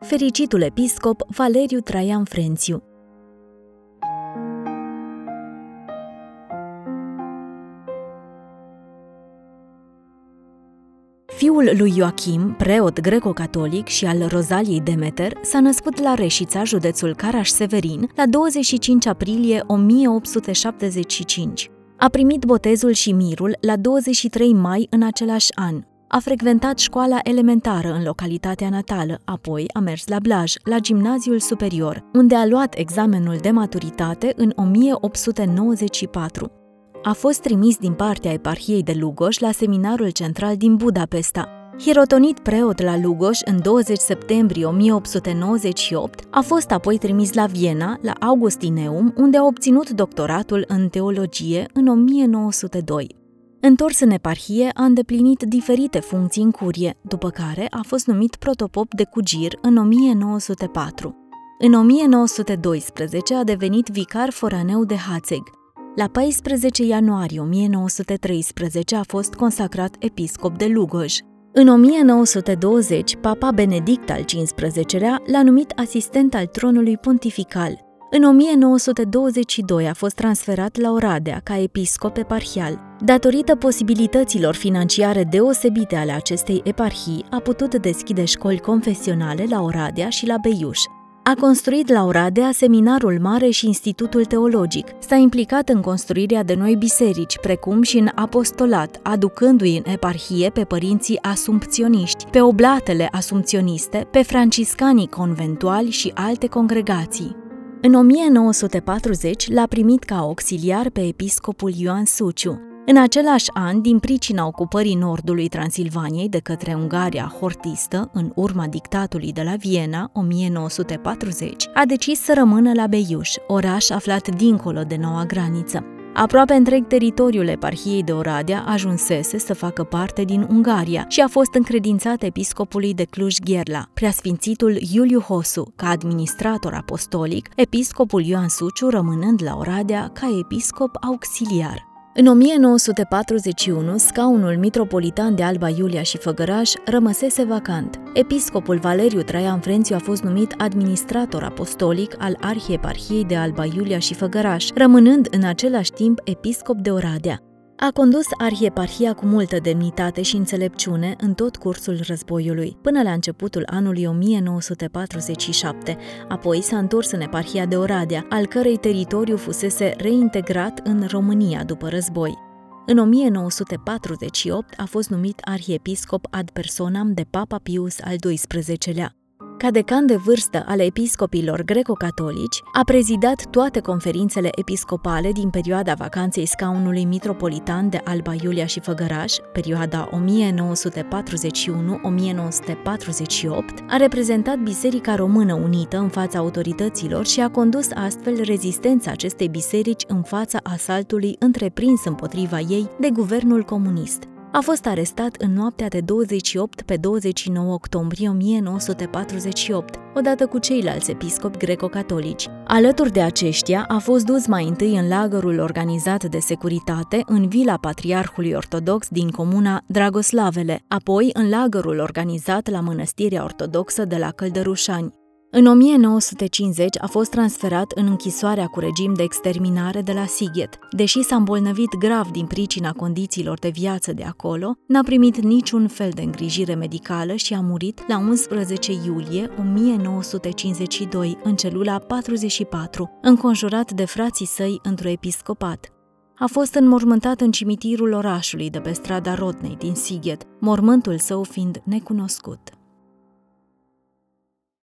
fericitul episcop Valeriu Traian Frențiu. Fiul lui Joachim, preot greco-catolic și al Rozaliei Demeter, s-a născut la Reșița, județul Caraș-Severin, la 25 aprilie 1875. A primit botezul și mirul la 23 mai în același an. A frecventat școala elementară în localitatea natală, apoi a mers la Blaj, la gimnaziul superior, unde a luat examenul de maturitate în 1894. A fost trimis din partea eparhiei de Lugoj la seminarul central din Budapesta. Hirotonit preot la Lugoj în 20 septembrie 1898, a fost apoi trimis la Viena, la Augustineum, unde a obținut doctoratul în teologie în 1902. Întors în eparhie, a îndeplinit diferite funcții în curie, după care a fost numit protopop de Cugir în 1904. În 1912 a devenit vicar foraneu de Hațeg. La 14 ianuarie 1913 a fost consacrat episcop de Lugoj. În 1920, papa Benedict al XV-lea l-a numit asistent al tronului pontifical – în 1922 a fost transferat la Oradea ca episcop eparhial. Datorită posibilităților financiare deosebite ale acestei eparhii, a putut deschide școli confesionale la Oradea și la Beiuș. A construit la Oradea seminarul mare și institutul teologic. S-a implicat în construirea de noi biserici, precum și în apostolat, aducându-i în eparhie pe părinții asumpționiști, pe oblatele asumpționiste, pe franciscanii conventuali și alte congregații. În 1940 l-a primit ca auxiliar pe episcopul Ioan Suciu. În același an, din pricina ocupării nordului Transilvaniei de către Ungaria hortistă, în urma dictatului de la Viena, 1940, a decis să rămână la Beiuș, oraș aflat dincolo de noua graniță. Aproape întreg teritoriul eparhiei de Oradea ajunsese să facă parte din Ungaria și a fost încredințat episcopului de Cluj-Gherla, preasfințitul Iuliu Hosu, ca administrator apostolic, episcopul Ioan Suciu rămânând la Oradea ca episcop auxiliar. În 1941, scaunul mitropolitan de Alba Iulia și Făgăraș rămăsese vacant. Episcopul Valeriu Traian Frențiu a fost numit administrator apostolic al Arhieparhiei de Alba Iulia și Făgăraș, rămânând în același timp episcop de Oradea. A condus arhieparhia cu multă demnitate și înțelepciune în tot cursul războiului, până la începutul anului 1947. Apoi s-a întors în eparhia de Oradea, al cărei teritoriu fusese reintegrat în România după război. În 1948 a fost numit arhiepiscop ad personam de Papa Pius al XII-lea. Ca decan de vârstă ale episcopilor greco-catolici, a prezidat toate conferințele episcopale din perioada vacanței scaunului mitropolitan de Alba Iulia și Făgăraș, perioada 1941-1948, a reprezentat Biserica Română Unită în fața autorităților și a condus astfel rezistența acestei biserici în fața asaltului întreprins împotriva ei de guvernul comunist a fost arestat în noaptea de 28 pe 29 octombrie 1948, odată cu ceilalți episcopi greco-catolici. Alături de aceștia, a fost dus mai întâi în lagărul organizat de securitate în vila Patriarhului Ortodox din comuna Dragoslavele, apoi în lagărul organizat la Mănăstirea Ortodoxă de la Căldărușani. În 1950 a fost transferat în închisoarea cu regim de exterminare de la Sighet. Deși s-a îmbolnăvit grav din pricina condițiilor de viață de acolo, n-a primit niciun fel de îngrijire medicală și a murit la 11 iulie 1952 în celula 44, înconjurat de frații săi într-o episcopat. A fost înmormântat în cimitirul orașului de pe strada Rodney din Sighet, mormântul său fiind necunoscut.